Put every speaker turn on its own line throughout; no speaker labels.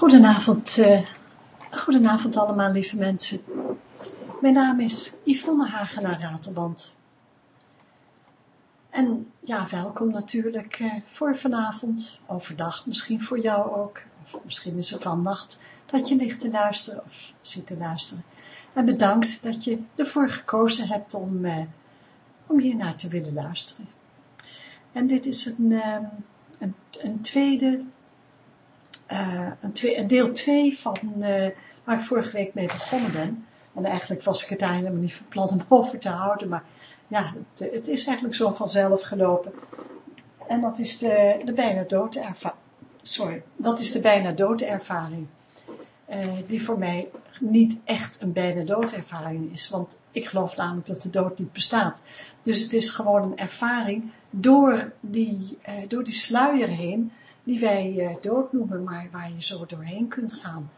Goedenavond, uh, goedenavond allemaal lieve mensen. Mijn naam is Yvonne Hagenaar Ratelband. En ja, welkom natuurlijk uh, voor vanavond, overdag, misschien voor jou ook. Of misschien is het wel nacht dat je ligt te luisteren of zit te luisteren. En bedankt dat je ervoor gekozen hebt om, uh, om hier naar te willen luisteren. En dit is een, een tweede uh, een, een, deel 2 van uh, waar ik vorige week mee begonnen ben. En eigenlijk was ik het daar helemaal niet van plan om over te houden, maar ja, het, het, is eigenlijk zo vanzelf gelopen. En dat is de, de bijna doodervaring. Sorry, dat is de bijna doodervaring. Uh, die voor mij niet echt een bijna doodervaring is, want ik geloof namelijk dat de dood niet bestaat. Dus het is gewoon een ervaring door die, door die sluier heen, die wij uh, dood noemen, maar waar je zo doorheen kunt gaan.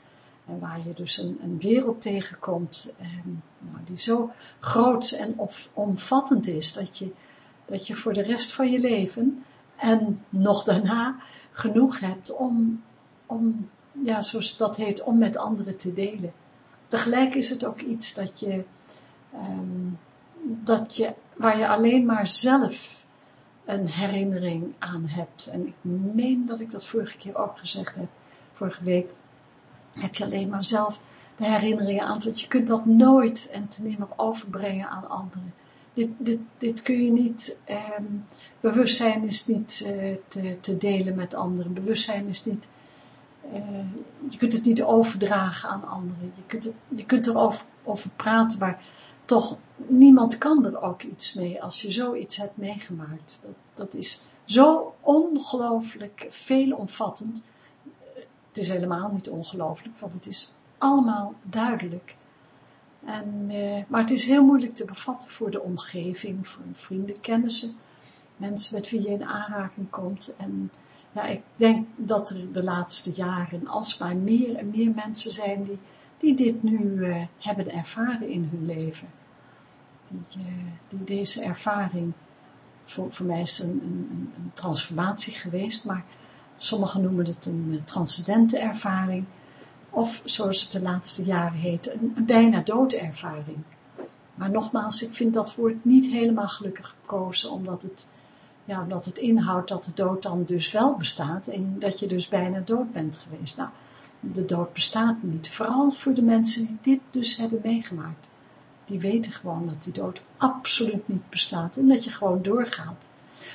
En waar je dus een, een wereld tegenkomt ehm, nou, die zo groot en omvattend is, dat je, dat je voor de rest van je leven en nog daarna genoeg hebt om, om, ja, zoals dat heet, om met anderen te delen. Tegelijk is het ook iets dat je, um, dat je, waar je alleen maar zelf een herinnering aan hebt. En ik meen dat ik dat vorige keer ook gezegd heb, vorige week, heb je alleen maar zelf de herinneringen aan, want je kunt dat nooit en te nimmer overbrengen aan anderen. Dit, dit, dit kun je niet, eh, bewustzijn is niet eh, te, te, delen met anderen, bewustzijn is niet, eh, je kunt het niet overdragen aan anderen, je kunt, je kunt erover over praten, maar toch, niemand kan er ook iets mee als je zoiets hebt meegemaakt. Dat, dat is zo ongelooflijk veelomvattend. Het is helemaal niet ongelooflijk, want het is allemaal duidelijk. En, eh, maar het is heel moeilijk te bevatten voor de omgeving, voor vrienden, kennissen, mensen met wie je in aanraking komt. En ja, ik denk dat er de laatste jaren alsmaar meer en meer mensen zijn die, die dit nu eh, hebben ervaren in hun leven eh, die deze ervaring, voor, voor mij is een, een, een transformatie geweest, maar sommigen noemen het een eh, transcendente ervaring, of zoals het de laatste jaren heet, een, een bijna doodervaring. Maar nogmaals, ik vind dat woord niet helemaal gelukkig gekozen, omdat het, ja, omdat het inhoudt dat de dood dan dus wel bestaat en dat je dus bijna dood bent geweest. Nou, de dood bestaat niet, vooral voor de mensen die dit dus hebben meegemaakt die weten gewoon dat die dood absoluut niet bestaat en dat je gewoon doorgaat.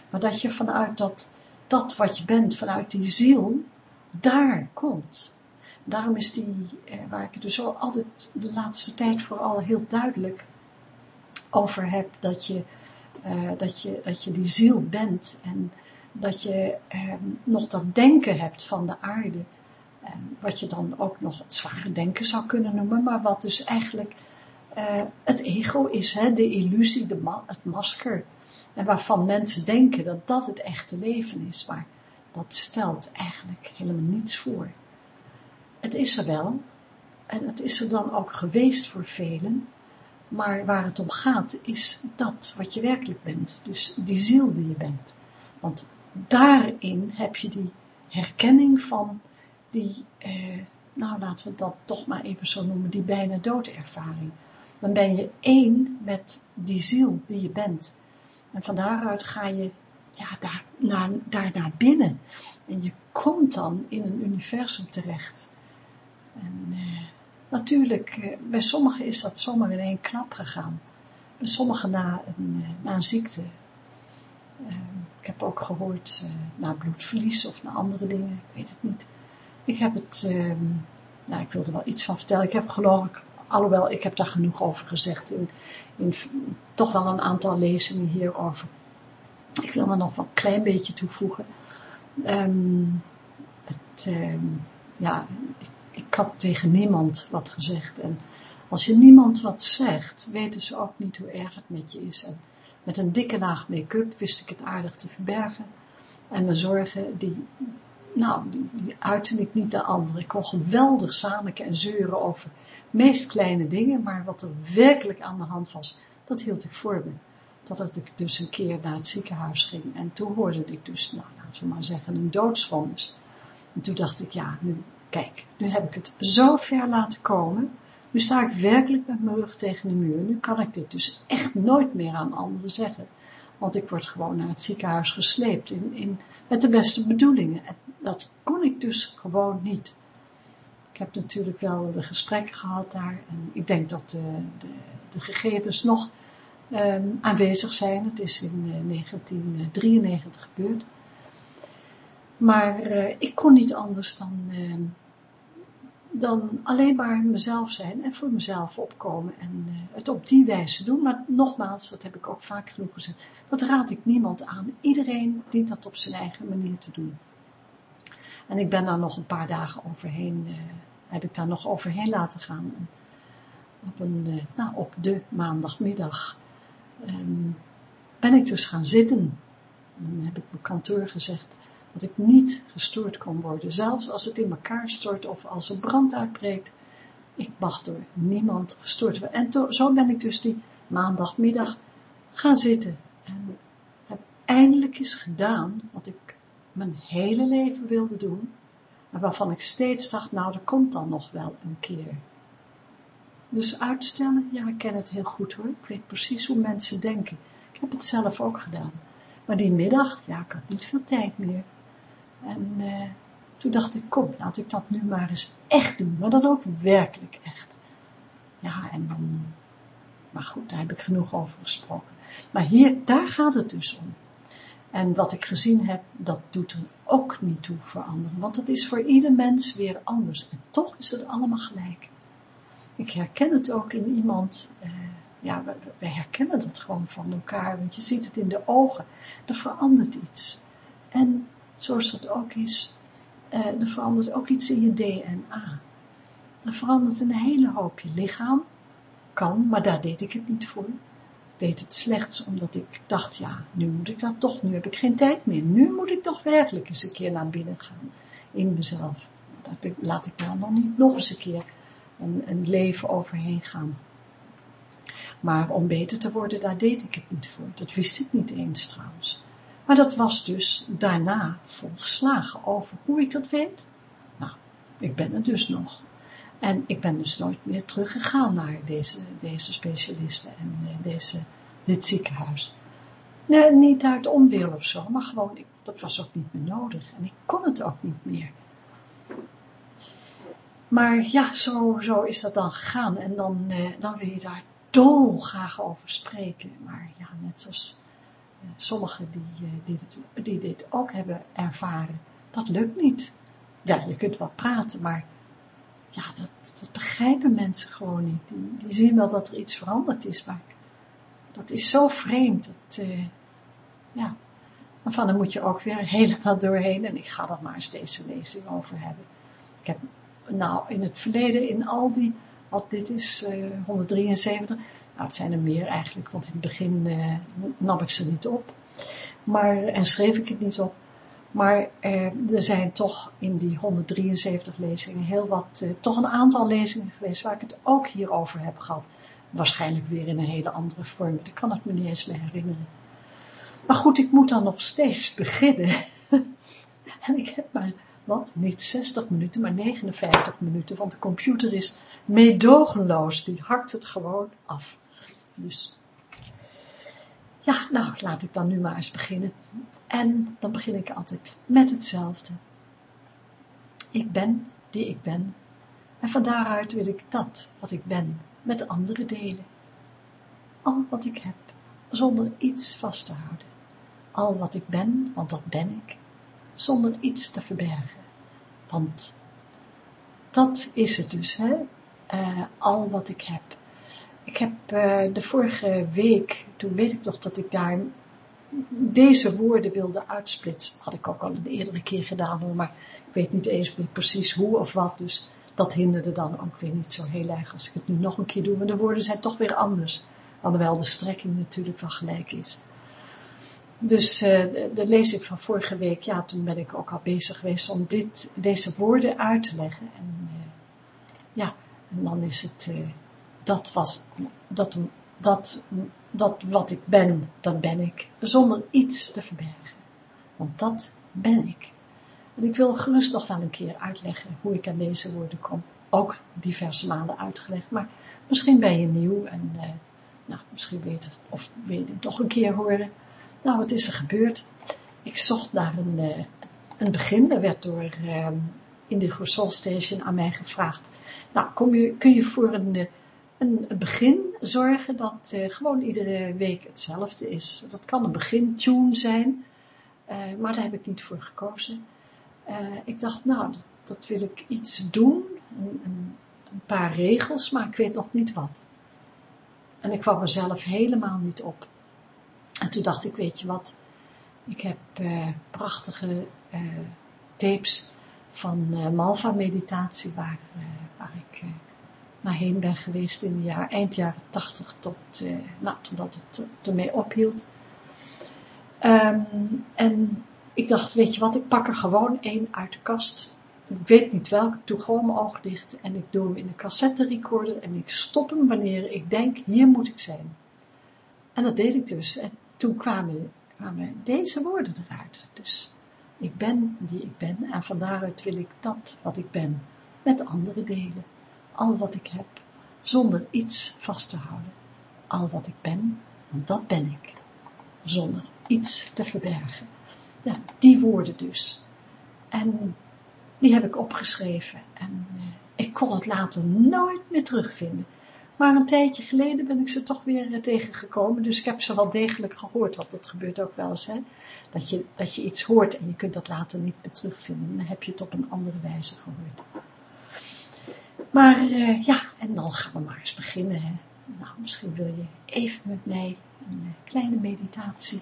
Maar dat je vanuit dat, dat wat je bent, vanuit die ziel, daar komt. Daarom is die, eh, waar ik het dus altijd de laatste tijd vooral heel duidelijk over heb, dat je, eh, dat je, dat je die ziel bent en dat je eh, nog dat denken hebt van de aarde, wat je dan ook nog het zware denken zou kunnen noemen, maar wat dus eigenlijk uh, het ego is, hè, de illusie, de het masker. En waarvan mensen denken dat dat het echte leven is, maar dat stelt eigenlijk helemaal niets voor. Het is er wel, en het is er dan ook geweest voor velen, maar waar het om gaat is dat wat je werkelijk bent, dus die ziel die je bent. Want daarin heb je die herkenning van die, eh, nou laten we dat toch maar even zo noemen, die bijna doodervaring dan ben je één met die ziel die je bent. En van daaruit ga je ja, daar, naar, daar naar binnen. En je komt dan in een universum terecht. En eh, natuurlijk, eh, bij sommigen is dat zomaar in één klap gegaan. Bij sommigen na een, eh, na een ziekte. Eh, ik heb ook gehoord eh, na bloedverlies of na andere dingen, ik weet het niet. Ik heb het, ehm, nou ik wilde wel iets van vertellen. Ik heb geloof ik alhoewel ik heb daar genoeg over gezegd in, toch wel een aantal lezingen hierover. Ik wil er nog wel een klein beetje toevoegen. Um, het, um, ja, ik, ik had tegen niemand wat gezegd en als je niemand wat zegt, weten ze ook niet hoe erg het met je is. Met een dikke laag make-up wist ik het aardig te verbergen. En mijn zorgen, die, nou, die, uitte ik niet naar anderen. Ik kon geweldig zaniken en zeuren over meest kleine dingen, maar wat er werkelijk aan de hand was, dat hield ik voor me. Totdat ik dus een keer naar het ziekenhuis ging en toen hoorde ik dus, nou laten we maar zeggen, een doodsvonnis. En toen dacht ik, ja, nu, kijk, nu heb ik het zo ver laten komen, nu sta ik werkelijk met mijn rug tegen de muur, nu kan ik dit dus echt nooit meer aan anderen zeggen, want ik word gewoon naar het ziekenhuis gesleept in, in, met de beste bedoelingen. En dat kon ik dus gewoon niet. Ik heb natuurlijk wel de gesprekken gehad daar en ik denk dat de, de, de gegevens nog Ehm, aanwezig zijn. Het is in 1993 eh, gebeurd. Maar eh, ik kon niet anders dan, ehm, dan alleen maar mezelf zijn en voor mezelf opkomen en eh, het op die wijze doen. Maar nogmaals, dat heb ik ook vaak genoeg gezegd, dat raad ik niemand aan. Iedereen dient dat op zijn eigen manier te doen. En ik ben daar nog een paar dagen overheen, heb ik daar nog overheen laten gaan. En op, een, nou, op de maandagmiddag um, ben ik dus gaan zitten. Dan heb ik mijn kantoor gezegd dat ik niet gestoord kon worden. Zelfs als het in elkaar stort of als er brand uitbreekt. Ik mag door niemand gestoord worden. En zo ben ik dus die maandagmiddag gaan zitten. En heb eindelijk eens gedaan wat ik mijn hele leven wilde doen. En waarvan ik steeds dacht, nou, er komt dan nog wel een keer. Dus uitstellen, ja, ik ken het heel goed hoor. Ik weet precies hoe mensen denken. Ik heb het zelf ook gedaan. Maar die middag, ja, ik had niet veel tijd meer. En uh, toen dacht ik, kom, laat ik dat nu maar eens echt doen. Maar dan ook werkelijk echt. Ja, en dan, maar goed, daar heb ik genoeg over gesproken. Maar hier, daar gaat het dus om. En wat ik gezien heb, dat doet er ook niet toe voor anderen. Want het is voor ieder mens weer anders. En toch is het allemaal gelijk ik herken het ook in iemand, uh, ja, we, herkennen dat gewoon van elkaar, want je ziet het in de ogen, er verandert iets. En zoals dat ook is, uh, er verandert ook iets in je DNA. Er verandert een hele hoop je lichaam, kan, maar daar deed ik het niet voor. Ik deed het slechts omdat ik dacht, ja, nu moet ik dat toch, nu heb ik geen tijd meer. Nu moet ik toch werkelijk eens een keer naar binnen gaan, in mezelf. Dat laat ik nou nog niet nog eens een keer een, een leven overheen gaan. Maar om beter te worden, daar deed ik het niet voor. Dat wist ik niet eens trouwens. Maar dat was dus daarna volslagen over hoe ik dat weet. Nou, ik ben er dus nog. En ik ben dus nooit meer teruggegaan naar deze, deze specialisten en eh, deze, dit ziekenhuis. Nee, niet uit onwil of zo, maar gewoon, ik, dat was ook niet meer nodig. En ik kon het ook niet meer. Maar ja, zo, zo is dat dan gegaan. En dan, eh, dan wil je daar dolgraag over spreken. Maar ja, net zoals sommigen die, eh, die, dit, ook hebben ervaren, dat lukt niet. Ja, je kunt wel praten, maar ja, dat, dat begrijpen mensen gewoon niet. Die, die zien wel dat er iets veranderd is, maar dat is zo vreemd. Dat, uh, ja, en dan moet je ook weer helemaal doorheen. En ik ga er maar eens deze lezing over hebben. Ik heb nou, in het verleden, in al die, wat dit is, uh, 173, nou het zijn er meer eigenlijk, want in het begin uh, nam ik ze niet op, maar, en schreef ik het niet op, maar uh, er zijn toch in die 173 lezingen heel wat, uh, toch een aantal lezingen geweest waar ik het ook hierover heb gehad. Waarschijnlijk weer in een hele andere vorm, ik kan het me niet eens meer herinneren. Maar goed, ik moet dan nog steeds beginnen. en ik heb maar wat, niet 60 minuten, maar 59 minuten, want de computer is meedogenloos, die hakt het gewoon af. Dus, ja, nou, laat ik dan nu maar eens beginnen. En dan begin ik altijd met hetzelfde. Ik ben die ik ben, en van daaruit wil ik dat wat ik ben met anderen delen. Al wat ik heb, zonder iets vast te houden. Al wat ik ben, want dat ben ik, zonder iets te verbergen. Want dat is het dus, hè? Uh, al wat ik heb. Ik heb uh, de vorige week, toen weet ik nog dat ik daar deze woorden wilde uitsplitsen. Had ik ook al een eerdere keer gedaan hoor, maar ik weet niet eens meer precies hoe of wat. Dus dat hinderde dan ook weer niet zo heel erg als ik het nu nog een keer doe. Maar de woorden zijn toch weer anders. Alhoewel de strekking natuurlijk wel gelijk is. Dus uh, de, de lezing van vorige week, ja, toen ben ik ook al bezig geweest om dit, deze woorden uit te leggen. En uh, ja, en dan is het, dat was, dat, dat, dat wat ik ben, dat ben ik, zonder iets te verbergen. Want dat ben ik. En ik wil gerust nog wel een keer uitleggen hoe ik aan deze woorden kom. Ook diverse malen uitgelegd, maar misschien ben je nieuw en uh, nou, misschien weet het, of wil je het nog een keer horen. Nou, wat is er gebeurd? Ik zocht naar een, uh, een begin. Er werd door uh, Indigo Soul Station aan mij gevraagd. Nou, kom je, kun je voor een, een, begin zorgen dat gewoon iedere week hetzelfde is. Dat kan een begintune zijn, maar daar heb ik niet voor gekozen. ik dacht, nou, dat, wil ik iets doen, een, een, een paar regels, maar ik weet nog niet wat. En ik kwam mezelf helemaal niet op. En toen dacht ik, weet je wat, ik heb prachtige tapes van uh, Malva meditatie, waar, ik heen ben geweest in de jaar, eind jaren tachtig tot, nou, totdat het ermee ophield. Um, en ik dacht, weet je wat, ik pak er gewoon één uit de kast ik weet niet welke, ik doe gewoon mijn ogen dicht en ik doe hem in de cassette recorder en ik stop hem wanneer ik denk, hier moet ik zijn. En dat deed ik dus. En toen kwamen, kwamen deze woorden eruit. Dus ik ben die ik ben en van daaruit wil ik dat wat ik ben met anderen delen. Al wat ik heb, zonder iets vast te houden. Al wat ik ben, want dat ben ik. Zonder iets te verbergen. Ja, die woorden dus. En die heb ik opgeschreven en uh, ik kon het later nooit meer terugvinden. Maar een tijdje geleden ben ik ze toch weer uh, tegengekomen, dus ik heb ze wel degelijk gehoord, want dat gebeurt ook wel eens, hè? Dat, je, dat je iets hoort en je kunt dat later niet meer terugvinden, dan heb je het op een andere wijze gehoord. Maar uh, ja, en dan gaan we maar eens beginnen. Hè? Nou, misschien wil je even met mij een kleine meditatie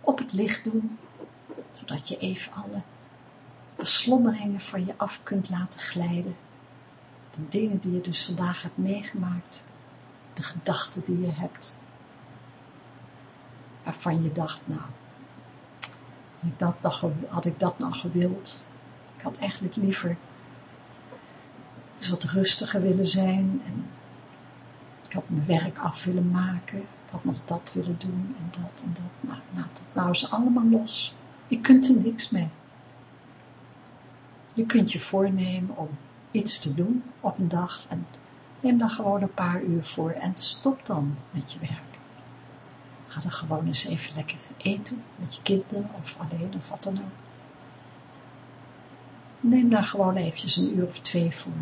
op het licht doen, zodat je even alle beslommeringen van je af kunt laten glijden. De dingen die je dus vandaag hebt meegemaakt. De gedachten die je hebt. Waarvan je dacht, nou, dat, had ik dat nou gewild. Ik had eigenlijk liever eens wat rustiger willen zijn. En ik had mijn werk af willen maken. Ik had nog dat willen doen en dat en dat. Nou, laat dat nou eens allemaal los. Je kunt er niks mee. Je kunt je voornemen om iets te doen op een dag en neem daar gewoon een paar uur voor en stop dan met je werk. Ga dan gewoon eens even lekker eten met je kinderen of alleen of wat dan ook. Neem daar gewoon eventjes een uur of twee voor.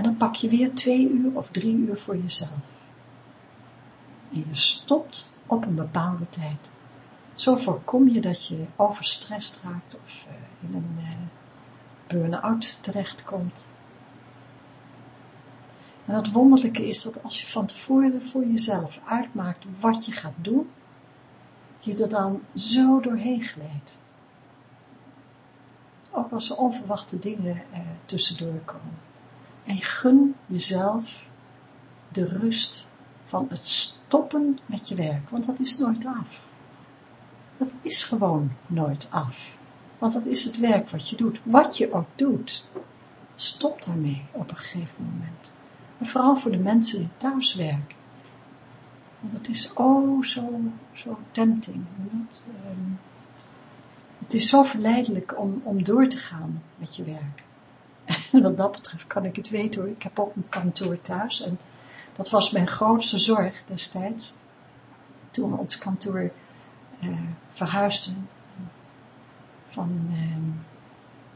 En dan pak je weer twee uur of drie uur voor jezelf. En je stopt op een bepaalde tijd. Zo voorkom je dat je overstrest raakt of uh, in een uh, burn-out terechtkomt. En het wonderlijke is dat als je van tevoren voor jezelf uitmaakt wat je gaat doen, je er dan zo doorheen glijdt. Ook als er onverwachte dingen eh, tussendoor komen. En gun jezelf de rust van het stoppen met je werk, want dat is nooit af. Dat is gewoon nooit af. Want dat is het werk wat je doet. Wat je ook doet. Stop daarmee op een gegeven moment. En vooral voor de mensen die thuis werken. Want het is oh zo, zo tempting. Um, het is zo verleidelijk om, om door te gaan met je werk. Wat dat betreft kan ik het weten hoor. Ik heb ook een kantoor thuis. En dat was mijn grootste zorg destijds. Toen we ons kantoor uh, verhuisden van, eh,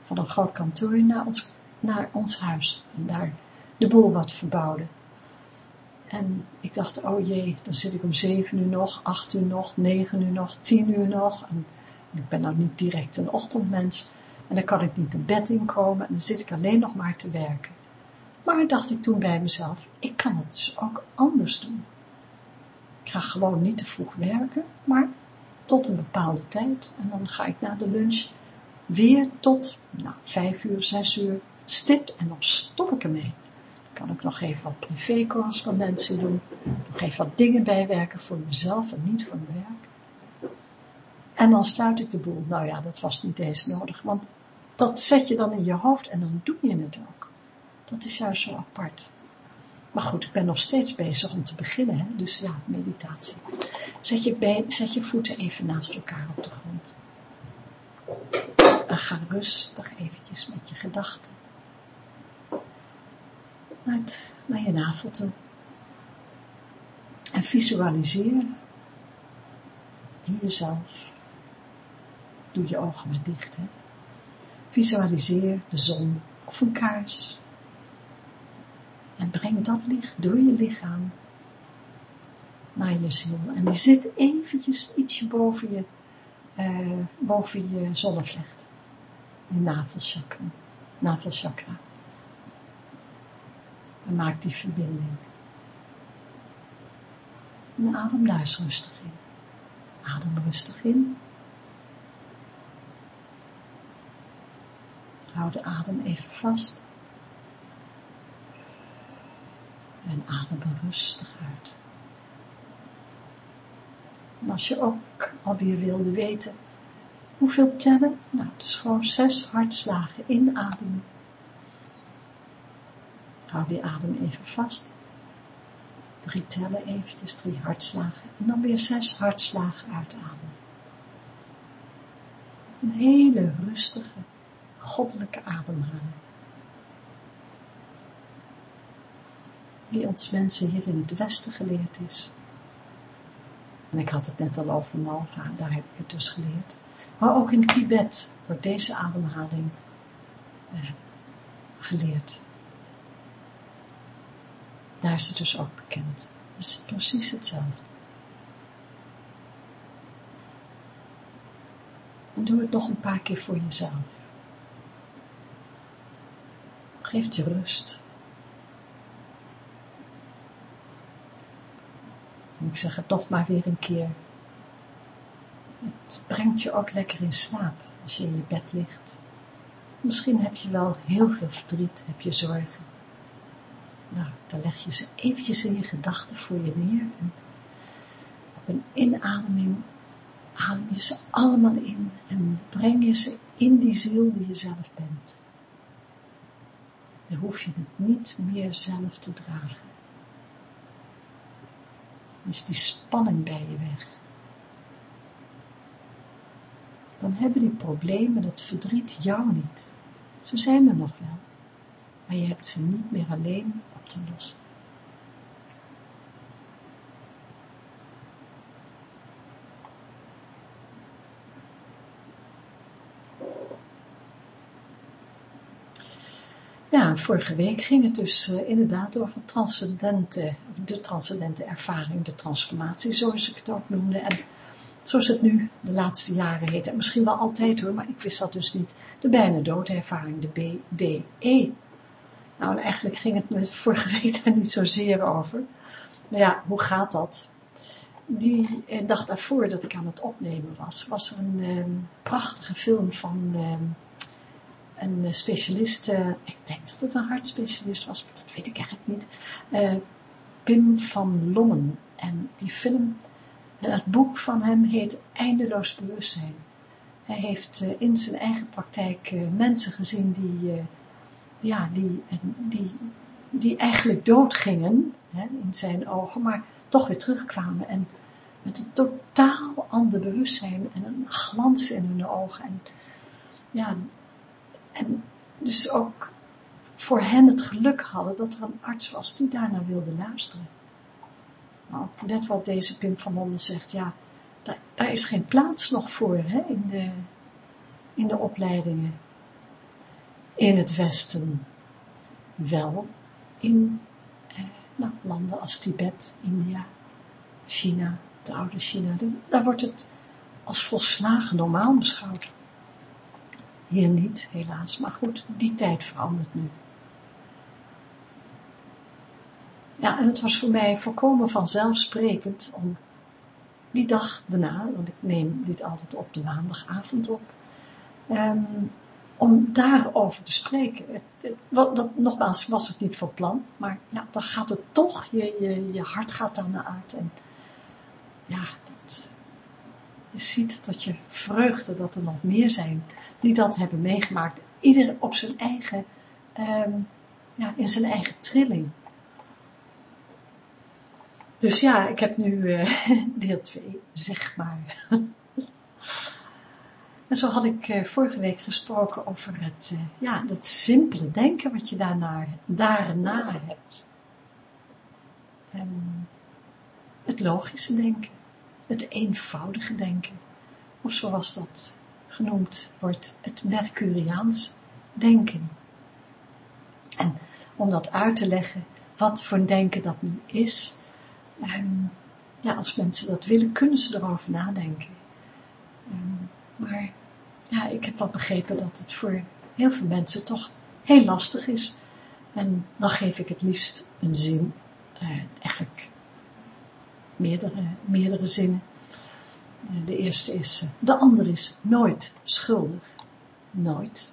van een groot kantoor naar ons, naar ons huis. En daar de boel wat verbouwden. En ik dacht, oh jee, dan zit ik om zeven uur nog, acht uur nog, negen uur nog, tien uur nog. En, ik ben nou niet direct een ochtendmens. En dan kan ik niet naar bed inkomen en dan zit ik alleen nog maar te werken. Maar dacht ik toen bij mezelf, ik kan het dus ook anders doen. Ik ga gewoon niet te vroeg werken, maar tot een bepaalde tijd. En dan ga ik na de lunch weer tot nou, vijf uur, zes uur stipt en dan stop ik ermee. Dan kan ik nog even wat privé-correspondentie doen, nog even wat dingen bijwerken voor mezelf en niet voor mijn werk. En dan sluit ik de boel. Nou ja, dat was niet eens nodig, want dat zet je dan in je hoofd en dan doe je het ook. Dat is juist zo apart. Maar goed, ik ben nog steeds bezig om te beginnen, hè? dus ja, meditatie. Zet je, been, zet je voeten even naast elkaar op de grond. En ga rustig eventjes met je gedachten naar, naar je navel toe. En visualiseer in jezelf. Doe je ogen maar dicht. Visualiseer de zon of een kaars. En breng dat licht door je lichaam naar je ziel. En die zit eventjes ietsje boven je, uh, boven je zonnevlecht. Die navelchakra. navelchakra. En maak die verbinding. En adem daar eens rustig in. Adem rustig in. Hou de adem even vast. En adem rustig uit. En als je ook alweer wilde weten hoeveel tellen, nou het is gewoon zes hartslagen inademen. Hou die adem even vast. Drie tellen eventjes, drie hartslagen. En dan weer zes hartslagen uitademen. Een hele rustige, goddelijke ademhaling. Die ons mensen hier in het Westen geleerd is. En ik had het net al over Malva, daar heb ik het dus geleerd. Maar ook in Tibet wordt deze ademhaling eh, geleerd. Daar is het dus ook bekend. Dus precies hetzelfde. En doe het nog een paar keer voor jezelf. Geef je rust. Ik zeg het nog maar weer een keer. Het brengt je ook lekker in slaap als je in je bed ligt. Misschien heb je wel heel veel verdriet, heb je zorgen. Nou, dan leg je ze eventjes in je gedachten voor je neer. En op een inademing adem je ze allemaal in en breng je ze in die ziel die je zelf bent. Dan hoef je het niet meer zelf te dragen. Dan is die spanning bij je weg. Dan hebben die problemen, dat verdriet jou niet. Ze zijn er nog wel, maar je hebt ze niet meer alleen te lossen. Ja, vorige week ging het dus uh, inderdaad over transcendente, de transcendente ervaring, de transformatie, zoals ik het ook noemde. En zoals het nu de laatste jaren heet, en misschien wel altijd hoor, maar ik wist dat dus niet, de bijna doodervaring, de BDE. Nou, en eigenlijk ging het me vorige week daar niet zozeer over. Maar ja, hoe gaat dat? Die eh, dag daarvoor dat ik aan het opnemen was, was er een ehm, prachtige film van ehm, een specialist, uh, ik denk dat het een hartspecialist was, maar dat weet ik eigenlijk niet, uh, Pim van Lommen. En die film, het boek van hem heet Eindeloos Bewustzijn. Hij heeft in zijn eigen praktijk mensen gezien die ja, die, die, die eigenlijk doodgingen hè, in zijn ogen, maar toch weer terugkwamen en met een totaal ander bewustzijn en een glans in hun ogen. En, ja, en dus ook voor hen het geluk hadden dat er een arts was die daarnaar wilde luisteren. Nou, net wat deze Pim van Londen zegt, ja, daar, daar, is geen plaats nog voor hè, in, de, in de opleidingen in het Westen. Wel in eh, nou, landen als Tibet, India, China, het oude China, daar wordt het als volslagen normaal beschouwd. Hier niet, helaas, maar goed, die tijd verandert nu. Ja, en het was voor mij volkomen vanzelfsprekend om die dag daarna, want ik neem dit altijd op de maandagavond op, um, om daarover te spreken. wat, dat, nogmaals was het niet voor plan, maar ja, dan gaat het toch, je, je, je hart gaat naar uit. En ja, je ziet dat je vreugde, dat er nog meer zijn die dat hebben meegemaakt. Ieder op zijn eigen, ja, in zijn eigen trilling. Dus ja, ik heb nu uh, deel 2, zeg maar. En zo had ik uh, vorige week gesproken over het, uh, ja, het simpele denken wat je daarna, daarna hebt. En het logische denken, het eenvoudige denken, of zoals dat genoemd wordt, het Mercuriaans denken. En om dat uit te leggen, wat voor denken dat nu is, um, ja, als mensen dat willen, kunnen ze erover nadenken. Um, maar ja, ik heb wel begrepen dat het voor heel veel mensen toch heel lastig is. En dan geef ik het liefst een zin, uh, eigenlijk meerdere, meerdere zinnen. Uh, de eerste is, uh, de ander is nooit schuldig. Nooit.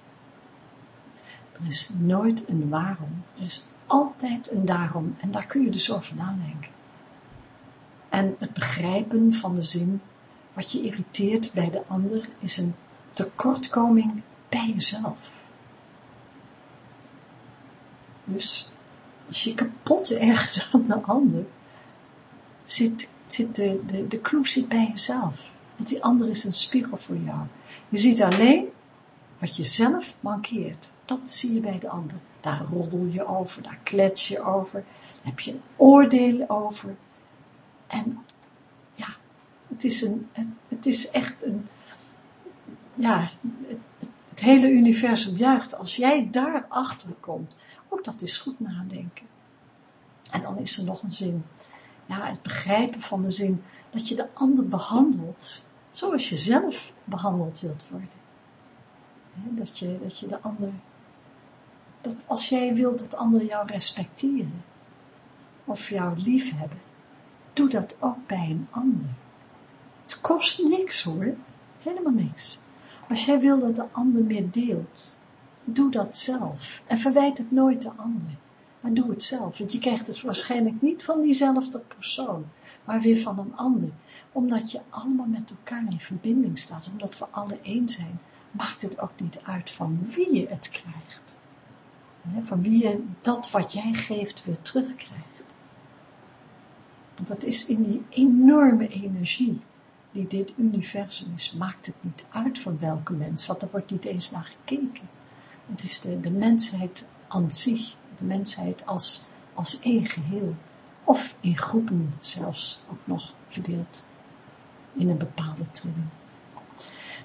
Er is nooit een waarom. Er is altijd een daarom. En daar kun je dus over nadenken. En het begrijpen van de zin, wat je irriteert bij de ander, is een tekortkoming bij jezelf. Dus, als je kapot ergens aan de ander, zit, zit de, de, de zit bij jezelf. Want die ander is een spiegel voor jou. Je ziet alleen wat je zelf mankeert. Dat zie je bij de ander. Daar roddel je over, daar klets je over, daar heb je een oordeel over. En ja, het is, een, het is echt een, ja, het, het hele universum juicht als jij daarachter komt. Ook dat is goed nadenken. En dan is er nog een zin. Ja, het begrijpen van de zin dat je de ander behandelt zoals je zelf behandeld wilt worden. Dat je, dat je de ander, dat als jij wilt dat anderen jou respecteren, of jou lief hebben, doe dat ook bij een ander. Het kost niks hoor, helemaal niks. Als jij wil dat de ander meer deelt, doe dat zelf. En verwijt het nooit de ander. Maar doe het zelf. Want je krijgt het waarschijnlijk niet van diezelfde persoon, maar weer van een ander. Omdat je allemaal met elkaar in verbinding staat. Omdat we alle één zijn. Maakt het ook niet uit van wie je het krijgt. Van wie je dat wat jij geeft weer terugkrijgt. Want dat is in die enorme energie die dit universum is, maakt het niet uit van welke mens, want er wordt niet eens naar gekeken. Het is de, de mensheid aan zich, mensheid als, als één geheel, of in groepen zelfs ook nog verdeeld, in een bepaalde trilling.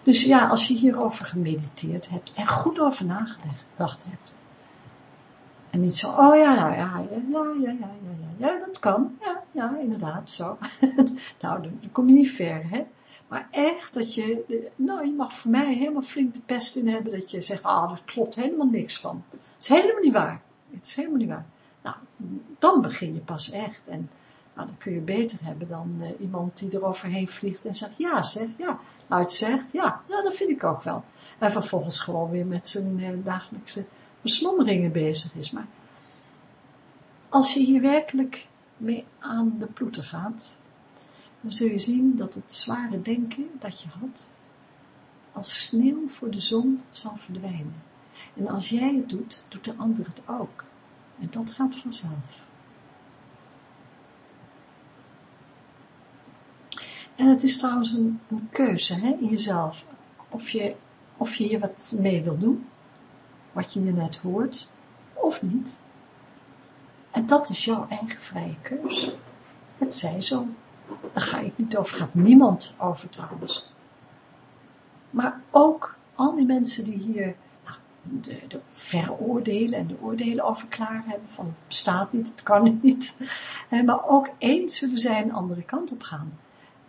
Dus ja, als je hierover gemediteerd hebt en goed over nagedacht hebt, en niet zo, oh ja, nou ja, ja, ja, ja, ja, ja, ja, dat kan. Ja, ja, inderdaad, zo. nou, dan, kom je niet ver, hè. Maar echt dat je, nou, je mag voor mij helemaal flink de pest in hebben, dat je zegt, ah, dat klopt helemaal niks van. Het is helemaal niet waar. Het is helemaal niet waar. Nou, dan begin je pas echt. En nou, dan kun je beter hebben dan uh, iemand die eroverheen vliegt en zegt, ja, zeg, ja. Nou, het zegt, ja, ja, dat vind ik ook wel. En vervolgens gewoon weer met zijn uh, dagelijkse beslommeringen bezig is. Maar als je hier werkelijk mee aan de ploeter gaat, dan zul je zien dat het zware denken dat je had, als sneeuw voor de zon zal verdwijnen. En als jij het doet, doet de ander het ook. En dat gaat vanzelf. En het is trouwens een, keuze hè, in jezelf, of je, of je hier wat mee wil doen, wat je hier net hoort, of niet. En dat is jouw eigen vrije keuze. Het zij zo. Daar ga ik niet over, gaat niemand over trouwens. Maar ook al die mensen die hier de, de veroordelen en de oordelen over klaar hebben, van het bestaat niet, het kan niet. Maar ook eens zullen zij een andere kant op gaan.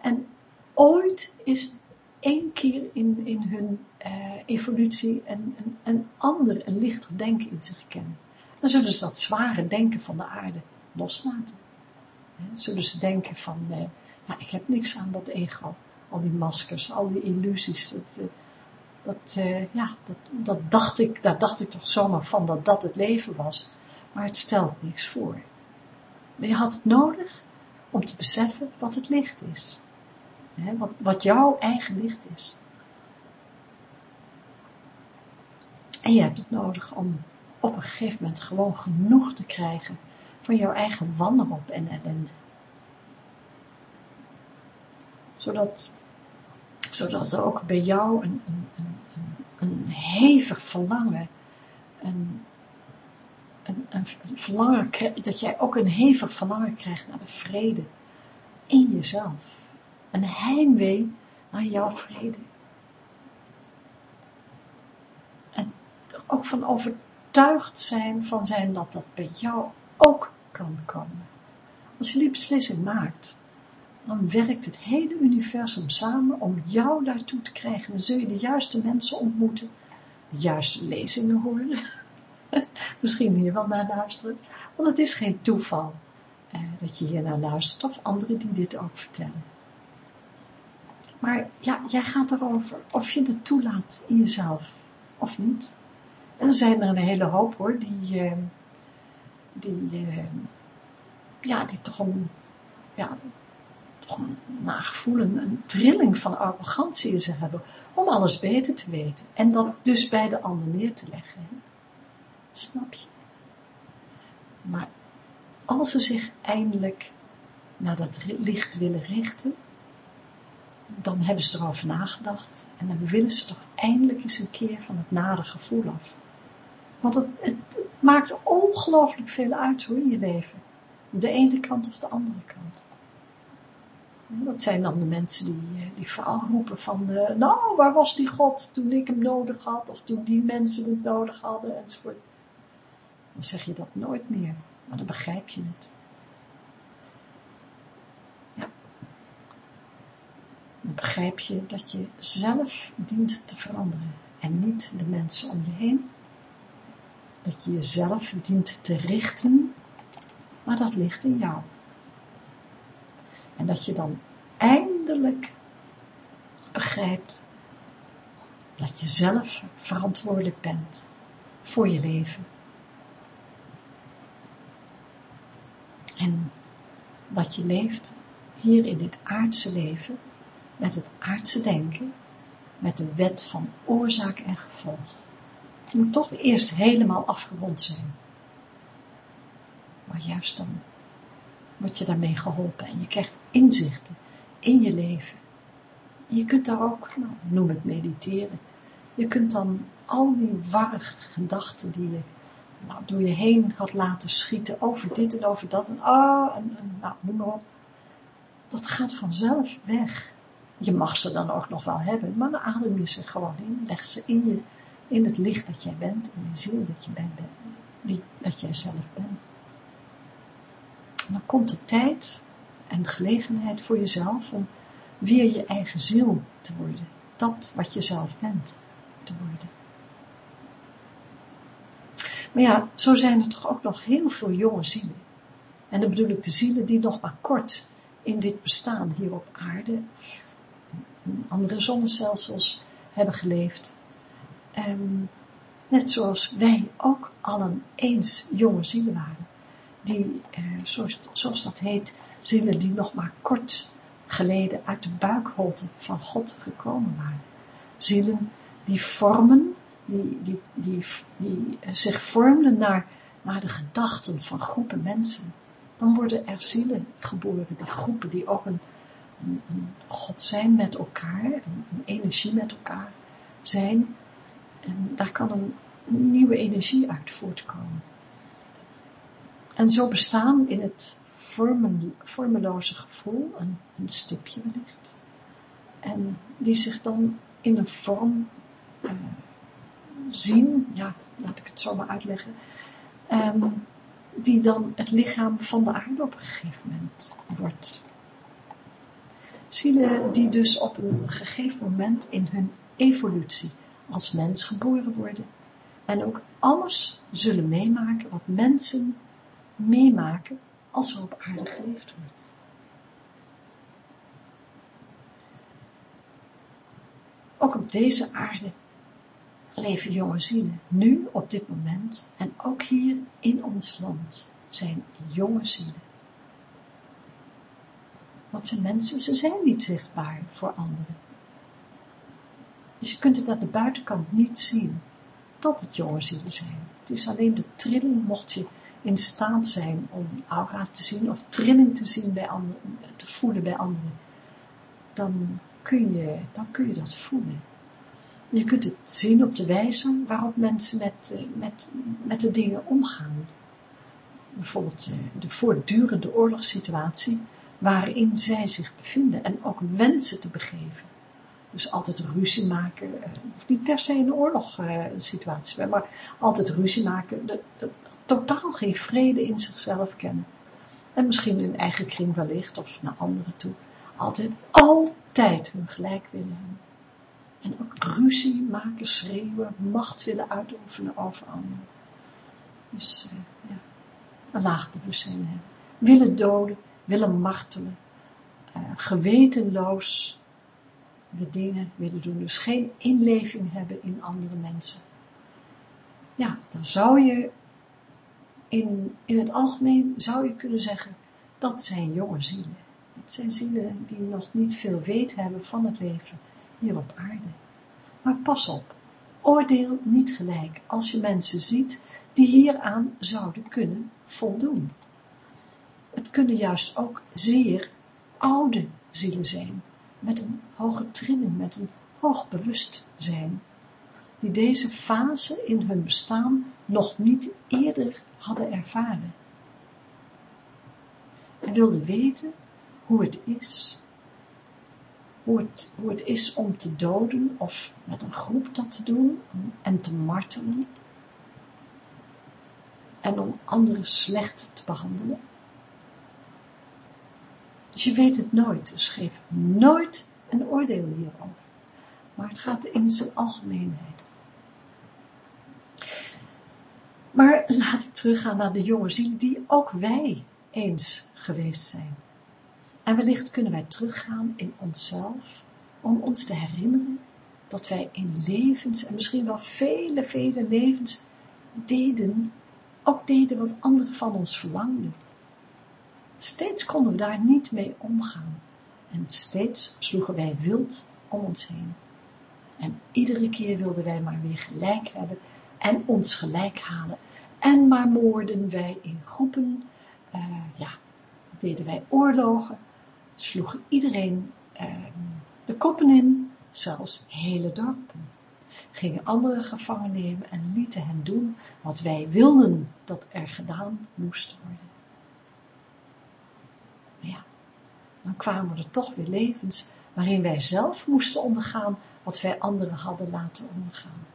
En ooit is één keer in, in hun uh, evolutie een, een, ander, een lichter denken in zich kennen. Dan zullen ze dat zware denken van de aarde loslaten. Dan zullen ze denken van, ja, ik heb niks aan dat ego, al die maskers, al die illusies, dat, dat, ja, dat, dat dacht ik, daar dacht ik toch zomaar van dat dat het leven was, maar het stelt niks voor. Maar je had het nodig om te beseffen wat het licht is wat, wat jouw eigen licht is. En je hebt het nodig om op een gegeven moment gewoon genoeg te krijgen van jouw eigen wanhoop en ellende. Zodat, zodat er ook bij jou een, een, een hevig verlangen, een, een, een, verlangen, dat jij ook een hevig verlangen krijgt naar de vrede in jezelf. Een heimwee naar jouw vrede. En ook van overtuigd zijn van zijn dat dat bij jou ook kan komen. Als je die beslissing maakt, dan werkt het hele universum samen om jou daartoe te krijgen. Dan zul je de juiste mensen ontmoeten, de juiste lezingen horen, misschien hier wel naar luisteren, want het is geen toeval eh, dat je hier naar luistert of anderen die dit ook vertellen. Maar ja, jij gaat erover of je het toelaat in jezelf of niet. En er zijn er een hele hoop hoor, die, uh, die, uh, ja, die toch ja, toch een trilling van arrogantie in zich hebben, om alles beter te weten. En dat dus bij de ander neer te leggen. Snap je? Maar als ze zich eindelijk naar dat licht willen richten, dan hebben ze erover nagedacht en dan willen ze toch eindelijk eens een keer van het nare gevoel af. Want het, het, maakt ongelooflijk veel uit hoor in je leven. De ene kant of de andere kant. Dat zijn dan de mensen die, eh, die verhaal roepen van, uh, nou, waar was die God toen ik hem nodig had, of toen die mensen het nodig hadden, enzovoort. Dan zeg je dat nooit meer, maar dan begrijp je het. dan begrijp je dat je zelf dient te veranderen en niet de mensen om je heen. Dat je jezelf dient te richten, maar dat ligt in jou. En dat je dan eindelijk begrijpt dat je zelf verantwoordelijk bent voor je leven. En wat je leeft hier in dit aardse leven, met het aardse denken, met de wet van oorzaak en gevolg. Het moet toch eerst helemaal afgerond zijn. Maar juist dan word je daarmee geholpen en je krijgt inzichten in je leven. En je kunt daar ook, nou, noem het mediteren, je kunt dan al die warrige gedachten die je nou, door je heen had laten schieten over dit en over dat en ah, en, nou, noem maar op. Dat gaat vanzelf weg. Je mag ze dan ook nog wel hebben, maar dan adem je ze gewoon in. Leg ze in, je, in het licht dat jij bent, in de ziel dat je bent, die, dat jij zelf bent. En dan komt de tijd en de gelegenheid voor jezelf om weer je eigen ziel te worden. Dat wat je zelf bent te worden. Maar ja, zo zijn er toch ook nog heel veel jonge zielen. En dan bedoel ik de zielen die nog maar kort in dit bestaan hier op aarde andere zonnestelsels hebben geleefd. Um, net zoals wij ook allen eens jonge zielen waren. Die, uh, zoals, dat heet, zielen die nog maar kort geleden uit de buikholte van God gekomen waren. Zielen die vormen, die, die, die, die zich vormden naar, naar de gedachten van groepen mensen. Dan worden er zielen geboren, die groepen die ook een God zijn met elkaar, een, energie met elkaar zijn. En daar kan een nieuwe energie uit voortkomen. En zo bestaan in het vormeloze gevoel, een, een stipje wellicht, en die zich dan in een vorm uh, zien, ja, laat ik het zo maar uitleggen, um, die dan het lichaam van de aarde op een gegeven moment wordt. Zielen die dus op een gegeven moment in hun evolutie als mens geboren worden en ook alles zullen meemaken wat mensen meemaken als er op aarde geleefd wordt. Ook op deze aarde leven jonge zielen, nu op dit moment en ook hier in ons land zijn jonge zielen. Wat zijn mensen? Ze zijn niet zichtbaar voor anderen. Dus je kunt het aan de buitenkant niet zien dat het jonge zielen zijn. Het is alleen de trilling, mocht je in staat zijn om aura te zien of trilling te zien bij anderen, te voelen bij anderen, dan kun je, dan kun je dat voelen. Je kunt het zien op de wijze waarop mensen met, eh, met, met de dingen omgaan. Bijvoorbeeld eh, de voortdurende oorlogssituatie waarin zij zich bevinden en ook wensen te begeven. Dus altijd ruzie maken, hoeft niet per se een oorlogssituatie maar altijd ruzie maken, de, de, totaal geen vrede in zichzelf kennen. En misschien in eigen kring wellicht, of naar anderen toe. Altijd, altijd hun gelijk willen hebben. En ook ruzie maken, schreeuwen, macht willen uitoefenen over anderen. Dus, uh, ja, een laag bewustzijn hebben. Willen doden, willen martelen. Uh, gewetenloos de dingen willen doen. Dus geen inleving hebben in andere mensen. Ja, dan zou je in, in het algemeen zou je kunnen zeggen, dat zijn jonge zielen. Het zijn zielen die nog niet veel weten hebben van het leven hier op aarde. Maar pas op, oordeel niet gelijk als je mensen ziet die hieraan zouden kunnen voldoen. Het kunnen juist ook zeer oude zielen zijn, met een hoge trilling, met een hoog bewustzijn, die deze fase in hun bestaan nog niet eerder hadden ervaren. En wilden weten hoe het is, hoe het, hoe het is om te doden of met een groep dat te doen en te martelen en om anderen slecht te behandelen. Dus je weet het nooit, dus geef nooit een oordeel hierover. Maar het gaat in zijn algemeenheid. Maar laat ik teruggaan naar de jonge ziel die ook wij eens geweest zijn. En wellicht kunnen wij teruggaan in onszelf om ons te herinneren dat wij in levens, en misschien wel vele, vele levens, deden, ook deden wat anderen van ons verlangden. Steeds konden we daar niet mee omgaan. En steeds sloegen wij wild om ons heen. En iedere keer wilden wij maar weer gelijk hebben en ons gelijk halen. En maar moorden wij in groepen, uh, ja, deden wij oorlogen, sloegen iedereen uh, de koppen in, zelfs hele dorpen. Gingen anderen gevangen nemen en lieten hen doen wat wij wilden dat er gedaan moest worden. Maar ja, dan kwamen er toch weer levens waarin wij zelf moesten ondergaan wat wij anderen hadden laten ondergaan.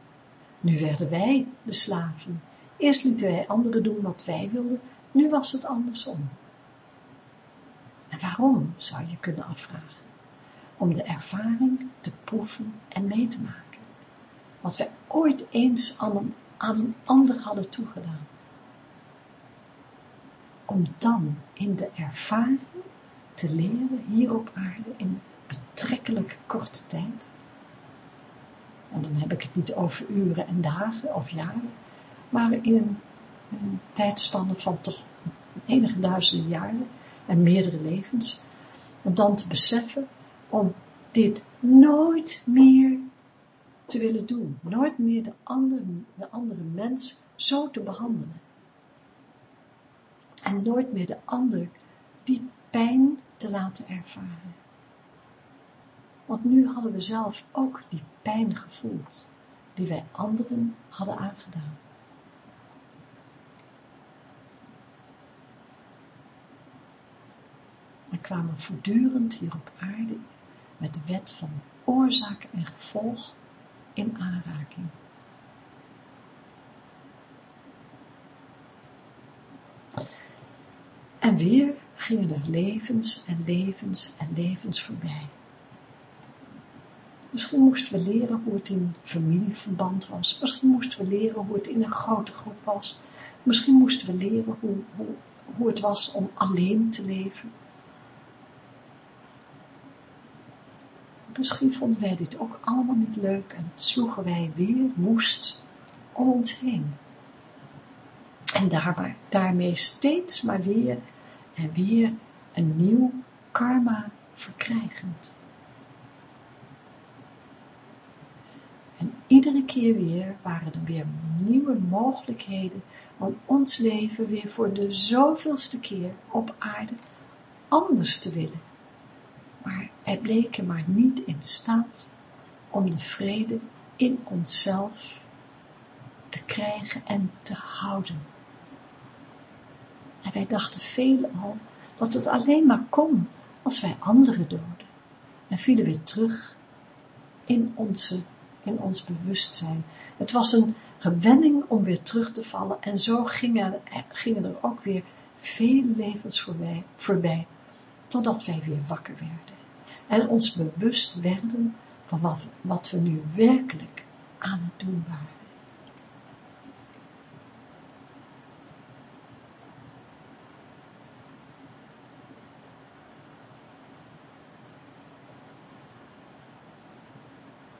Nu werden wij de slaven. Eerst lieten wij anderen doen wat wij wilden, nu was het andersom. En waarom, zou je kunnen afvragen? Om de ervaring te proeven en mee te maken. Wat wij ooit eens aan een, aan een ander hadden toegedaan. Om dan in de ervaring te leren hier op aarde in betrekkelijk korte tijd en dan heb ik het niet over uren en dagen of jaren, maar in een, tijdspanne van toch enige duizenden jaren en meerdere levens, om dan te beseffen om dit nooit meer te willen doen, nooit meer de andere, de andere mens zo te behandelen. En nooit meer de ander die pijn te laten ervaren. Want nu hadden we zelf ook die pijn gevoeld, die wij anderen hadden aangedaan. Kwamen voortdurend hier op aarde met de wet van oorzaak en gevolg in aanraking. En weer gingen er levens en levens en levens voorbij. Misschien moesten we leren hoe het in familieverband was. Misschien moesten we leren hoe het in een grote groep was. Misschien moesten we leren hoe, hoe, hoe het was om alleen te leven. Misschien vonden wij dit ook allemaal niet leuk en sloegen wij weer woest om ons heen. En daarmee steeds maar weer en weer een nieuw karma verkrijgend. En iedere keer weer waren er weer nieuwe mogelijkheden om ons leven weer voor de zoveelste keer op aarde anders te willen. Maar wij bleken maar niet in staat om de vrede in onszelf te krijgen en te houden. En wij dachten veel al dat het alleen maar kon als wij anderen doden. En vielen weer terug in, onze, in ons bewustzijn. Het was een gewenning om weer terug te vallen en zo gingen, er ook weer veel levens voorbij, totdat wij weer wakker werden. En ons bewust werden van wat, wat we nu werkelijk aan het doen waren.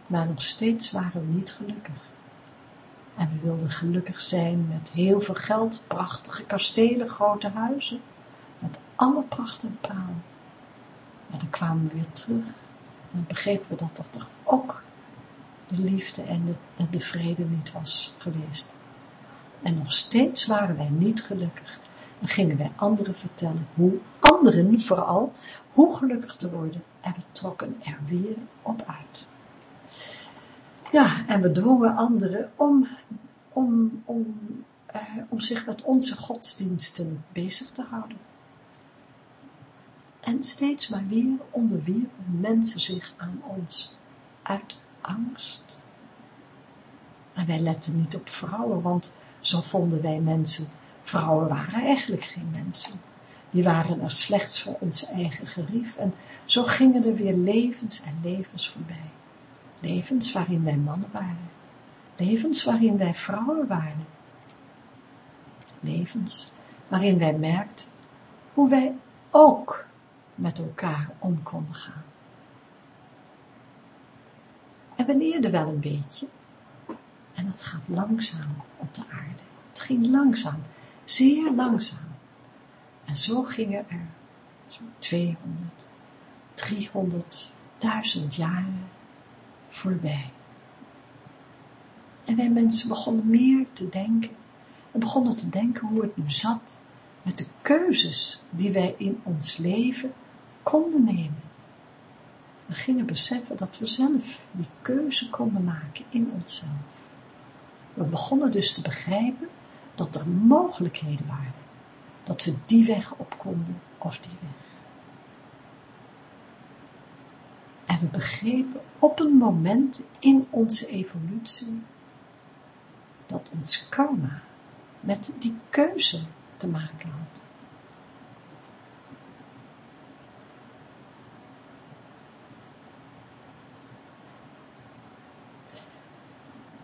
maar nog steeds waren we niet gelukkig. En we wilden gelukkig zijn met heel veel geld, prachtige kastelen, grote huizen, alle pracht en praal. En dan kwamen we weer terug en dan begrepen we dat dat toch ook de liefde en de, de vrede niet was geweest. En nog steeds waren wij niet gelukkig en gingen wij anderen vertellen hoe, anderen vooral, hoe gelukkig te worden en we trokken er weer op uit. Ja, en we dwongen anderen om, om, om, eh, om zich met onze godsdiensten bezig te houden. En steeds maar weer onderwierpen mensen zich aan ons uit angst. En wij letten niet op vrouwen, want zo vonden wij mensen. Vrouwen waren eigenlijk geen mensen. Die waren er slechts voor ons eigen gerief. En zo gingen er weer levens en levens voorbij. Levens waarin wij mannen waren. Levens waarin wij vrouwen waren. Levens waarin wij merkten hoe wij ook met elkaar om konden gaan. En we leerden wel een beetje. En dat gaat langzaam op de aarde. Het ging langzaam, zeer langzaam. En zo gingen er zo'n 200, 300, 1000 jaren voorbij. En wij mensen begonnen meer te denken, en begonnen te denken hoe het nu zat met de keuzes die wij in ons leven konden nemen. We gingen beseffen dat we zelf die keuze konden maken in onszelf. We begonnen dus te begrijpen dat er mogelijkheden waren, dat we die weg op konden of die weg. En we begrepen op een moment in onze evolutie dat ons karma met die keuze te maken had.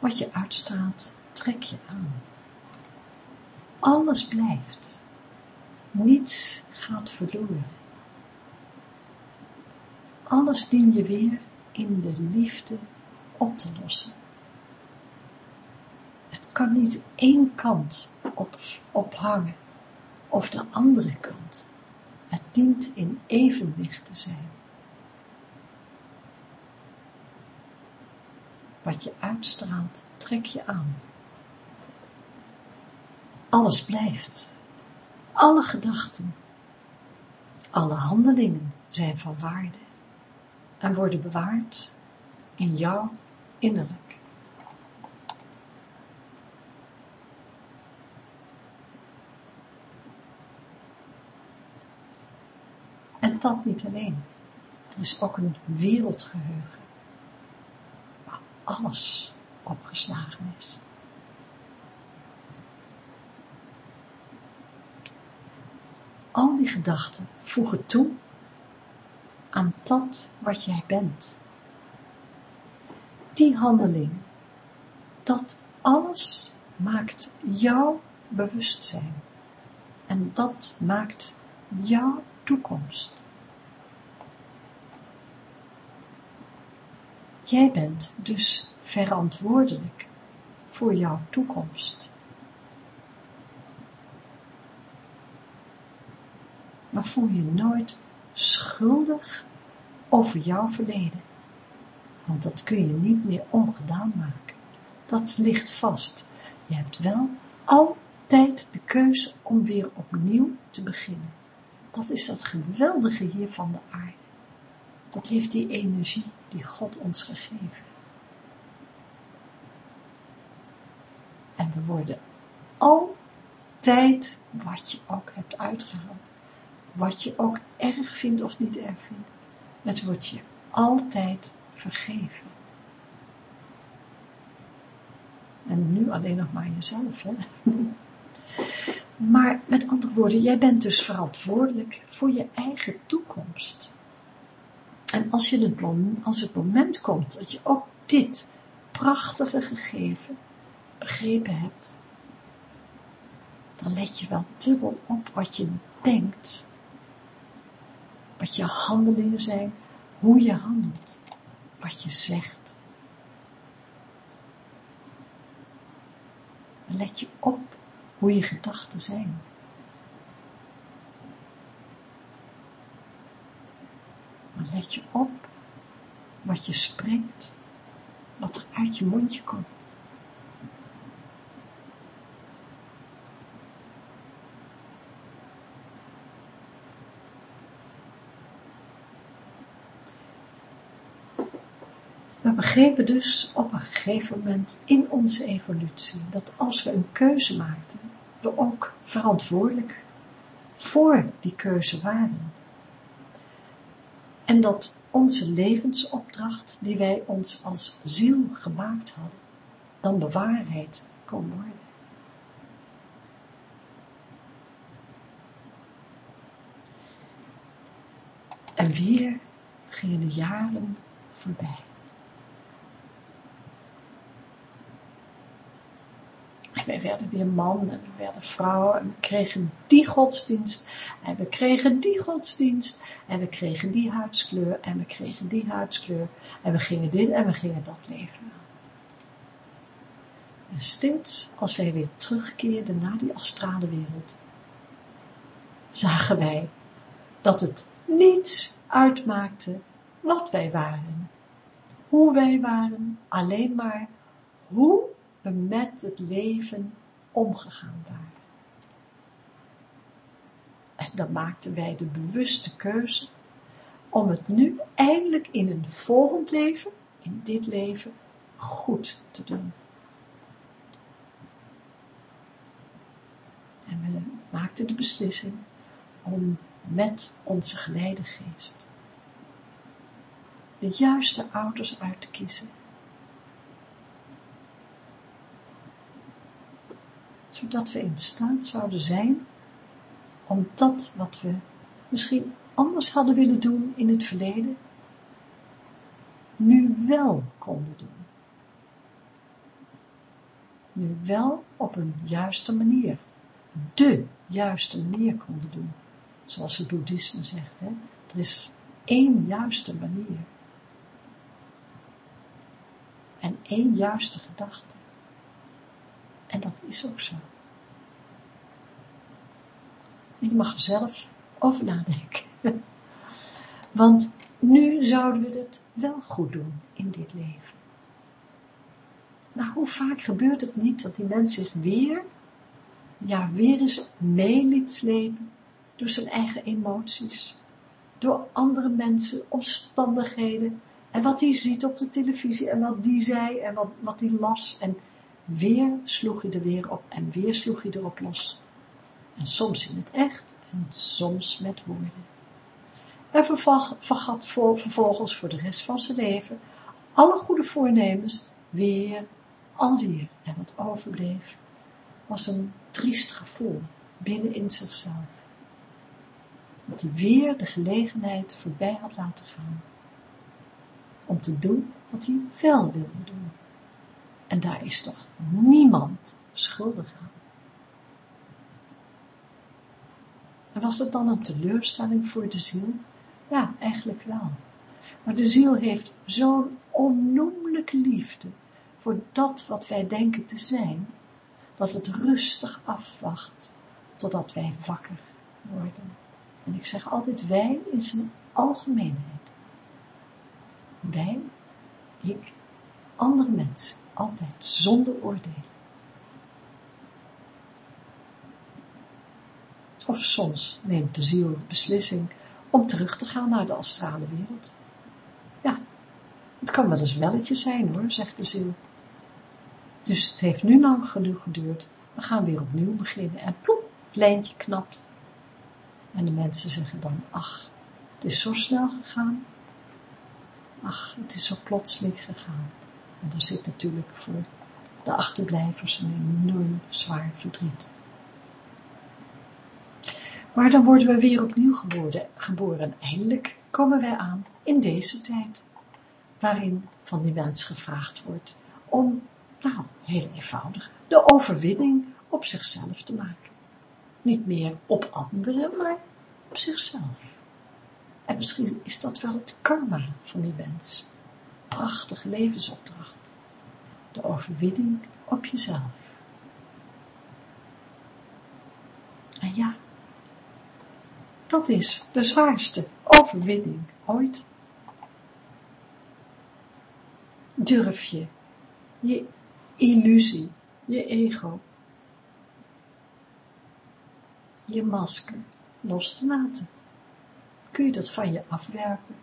Wat je uitstraalt, trek je aan. Alles blijft. Niets gaat verloren alles dien je weer in de liefde op te lossen. Het kan niet één kant op, ophangen of de andere kant. Het dient in evenwicht te zijn. Wat je uitstraalt, trek je aan. Alles blijft. Alle gedachten, alle handelingen zijn van waarde en worden bewaard in jouw innerlijk. En dat niet alleen. Er is ook een wereldgeheugen alles opgeslagen is. Al die gedachten voegen toe aan dat wat jij bent. Die handelingen, dat alles maakt jouw bewustzijn. En dat maakt jouw toekomst. Jij bent dus verantwoordelijk voor jouw toekomst. Maar voel je nooit schuldig over jouw verleden. Want dat kun je niet meer ongedaan maken. Dat ligt vast. Je hebt wel altijd de keuze om weer opnieuw te beginnen. Dat is dat geweldige hier van de aarde. Dat heeft die energie die God ons gegeven. En we worden altijd, wat je ook hebt uitgehaald, wat je ook erg vindt of niet erg vindt, het wordt je altijd vergeven. En nu alleen nog maar jezelf, hè. Maar met andere woorden, jij bent dus verantwoordelijk voor je eigen toekomst. En als, je het, als het moment komt dat je ook dit prachtige gegeven begrepen hebt, dan let je wel dubbel op wat je denkt, wat je handelingen zijn, hoe je handelt, wat je zegt. Dan let je op hoe je gedachten zijn. Let je op wat je spreekt, wat er uit je mondje komt. We begrepen dus op een gegeven moment in onze evolutie dat als we een keuze maakten, we ook verantwoordelijk voor die keuze waren. En dat onze levensopdracht, die wij ons als ziel gemaakt hadden, dan bewaarheid kon worden. En weer gingen de jaren voorbij. En wij werden weer man en we werden vrouw en we kregen die godsdienst. En we kregen die godsdienst. En we kregen die huidskleur. En we kregen die huidskleur. En we gingen dit en we gingen dat leven. En steeds als wij weer terugkeerden naar die astrale wereld, zagen wij dat het niets uitmaakte wat wij waren, hoe wij waren, alleen maar hoe we met het leven omgegaan waren. En dan maakten wij de bewuste keuze om het nu eindelijk in een volgend leven, in dit leven, goed te doen. En we maakten de beslissing om met onze geleidegeest de juiste ouders uit te kiezen zodat we in staat zouden zijn om dat wat we misschien anders hadden willen doen in het verleden, nu wel konden doen. Nu wel op een juiste manier, de juiste manier konden doen. Zoals het boeddhisme zegt, hè? er is één juiste manier. En één juiste gedachte. En dat is ook zo. je mag er zelf over nadenken. Want nu zouden we het wel goed doen in dit leven. Nou, hoe vaak gebeurt het niet dat die mens zich weer, ja, weer eens mee liet slepen door zijn eigen emoties, door andere mensen, omstandigheden, en wat hij ziet op de televisie, en wat die zei, en wat, wat hij las, en Weer sloeg hij er weer op en weer sloeg hij erop los. En soms in het echt en soms met woorden. En vergat vervolgens voor de rest van zijn leven alle goede voornemens weer, alweer. En wat overbleef was een triest gevoel binnen in zichzelf. Dat hij weer de gelegenheid voorbij had laten gaan. Om te doen wat hij wel wilde doen. En daar is toch niemand schuldig aan. En was dat dan een teleurstelling voor de ziel? Ja, eigenlijk wel. Maar de ziel heeft zo'n onnoemelijke liefde voor dat wat wij denken te zijn, dat het rustig afwacht totdat wij wakker worden. En ik zeg altijd wij in zijn algemeenheid. Wij, ik, andere mensen altijd zonder oordeel. Of soms neemt de ziel de beslissing om terug te gaan naar de astrale wereld. Ja, het kan wel eens welletje zijn hoor, zegt de ziel. Dus het heeft nu lang genoeg geduurd. We gaan weer opnieuw beginnen. En het lijntje knapt. En de mensen zeggen dan, ach, het is zo snel gegaan. Ach, het is zo plotseling gegaan. En daar zit natuurlijk voor de achterblijvers een enorm zwaar verdriet. Maar dan worden we weer opnieuw geboren, geboren en eindelijk komen wij aan in deze tijd, waarin van die mens gevraagd wordt om, nou, heel eenvoudig, de overwinning op zichzelf te maken. Niet meer op anderen, maar op zichzelf. En misschien is dat wel het karma van die mens. Prachtige levensopdracht. De overwinning op jezelf. En ja, dat is de zwaarste overwinning ooit. Durf je je illusie, je ego, je masker los te laten. Kun je dat van je afwerpen?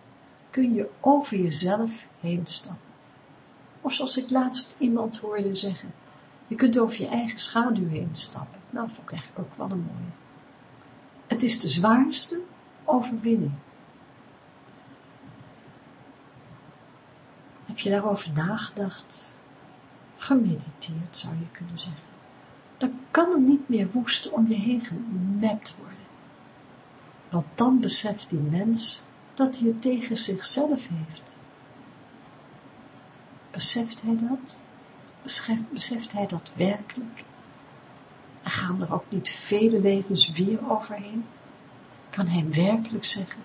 Kun je over jezelf heen? Of zoals ik laatst iemand hoorde zeggen, je kunt over je eigen schaduw heen stappen. Nou, vond ik eigenlijk ook wel een mooie. Het is de zwaarste overwinning. Heb je daarover nagedacht? Gemediteerd zou je kunnen zeggen. Dan kan er niet meer woest om je heen gemapt worden. Want dan beseft die mens dat hij het tegen zichzelf heeft. Beseft hij dat? Beseft hij dat werkelijk? En gaan er ook niet vele levens weer overheen? Kan hij werkelijk zeggen,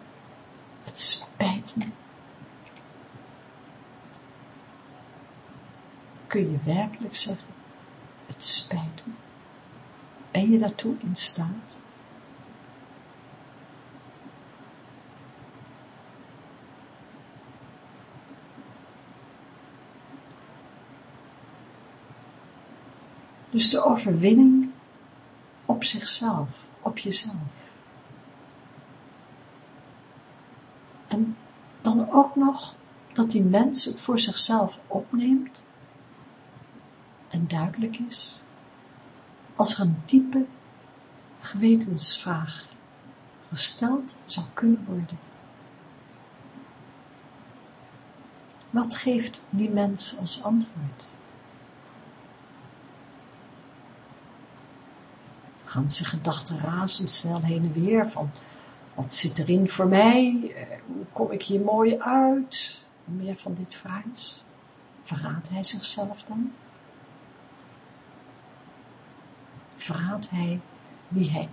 het spijt me. Kun je werkelijk zeggen, het spijt me. Ben je daartoe in staat? Dus de overwinning op zichzelf, op jezelf. En dan ook nog dat die mens het voor zichzelf opneemt en duidelijk is, als er een diepe gewetensvraag gesteld zou kunnen worden. Wat geeft die mens als antwoord? Gaan zijn gedachten razendsnel heen en weer van, wat zit erin voor mij, eh, hoe kom ik hier mooi uit, meer van dit fraais. Verraadt hij zichzelf dan? Verraadt hij wie hij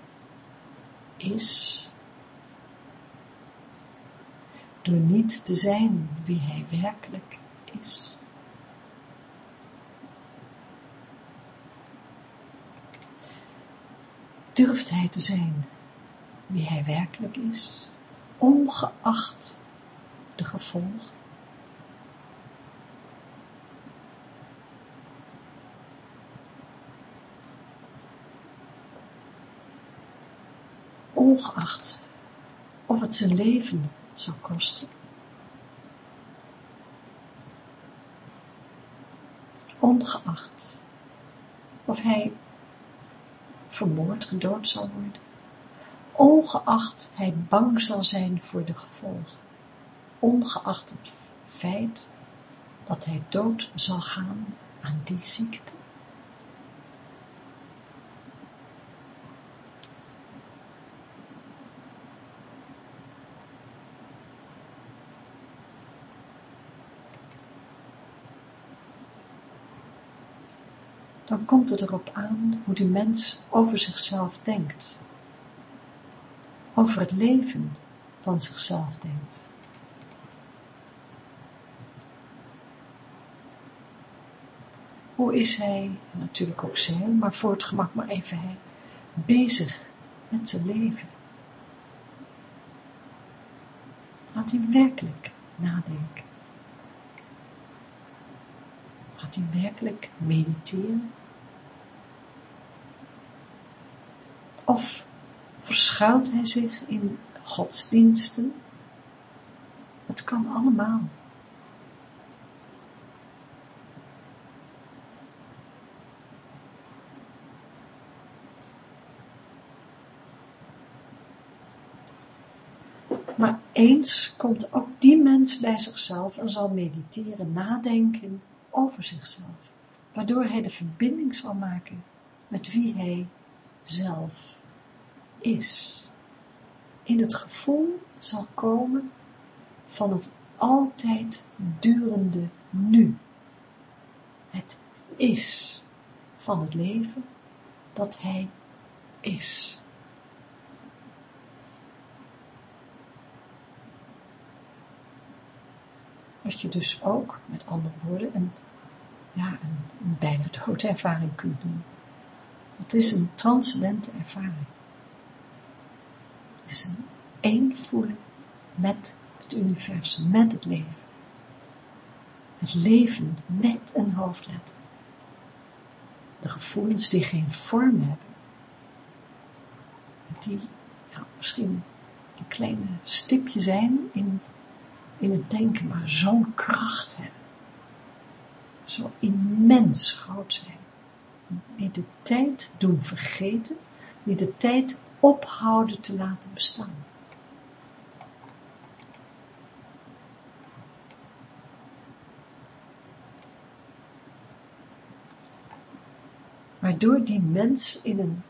is? Door niet te zijn wie hij werkelijk is. Durft hij te zijn wie hij werkelijk is, ongeacht de gevolgen. Ongeacht of het zijn leven zal kosten. Ongeacht of hij vermoord, gedood zal worden, ongeacht hij bang zal zijn voor de gevolgen, ongeacht het feit dat hij dood zal gaan aan die ziekte. dan komt het erop aan hoe die mens over zichzelf denkt. Over het leven van zichzelf denkt. Hoe is hij, natuurlijk ook zij, maar voor het gemak maar even hij, bezig met zijn leven? Laat hij werkelijk nadenken. Gaat hij werkelijk mediteren? Of verschuilt hij zich in godsdiensten? Dat kan allemaal. Maar eens komt ook die mens bij zichzelf en zal mediteren, nadenken over zichzelf, waardoor hij de verbinding zal maken met wie hij zelf is. In het gevoel zal komen van het altijd durende nu. Het is van het leven dat hij is. Wat je dus ook, met andere woorden, een, ja, een, een bijna doodervaring kunt doen. Het is een transcendente ervaring. Is een voelen met het universum, met het leven. Het leven met een hoofdletter. De gevoelens die geen vorm hebben. Die misschien een kleine stipje zijn in, in het denken, maar zo'n kracht hebben. Zo immens groot zijn. Die de tijd doen vergeten, die de tijd ophouden te laten bestaan. waardoor die mens in een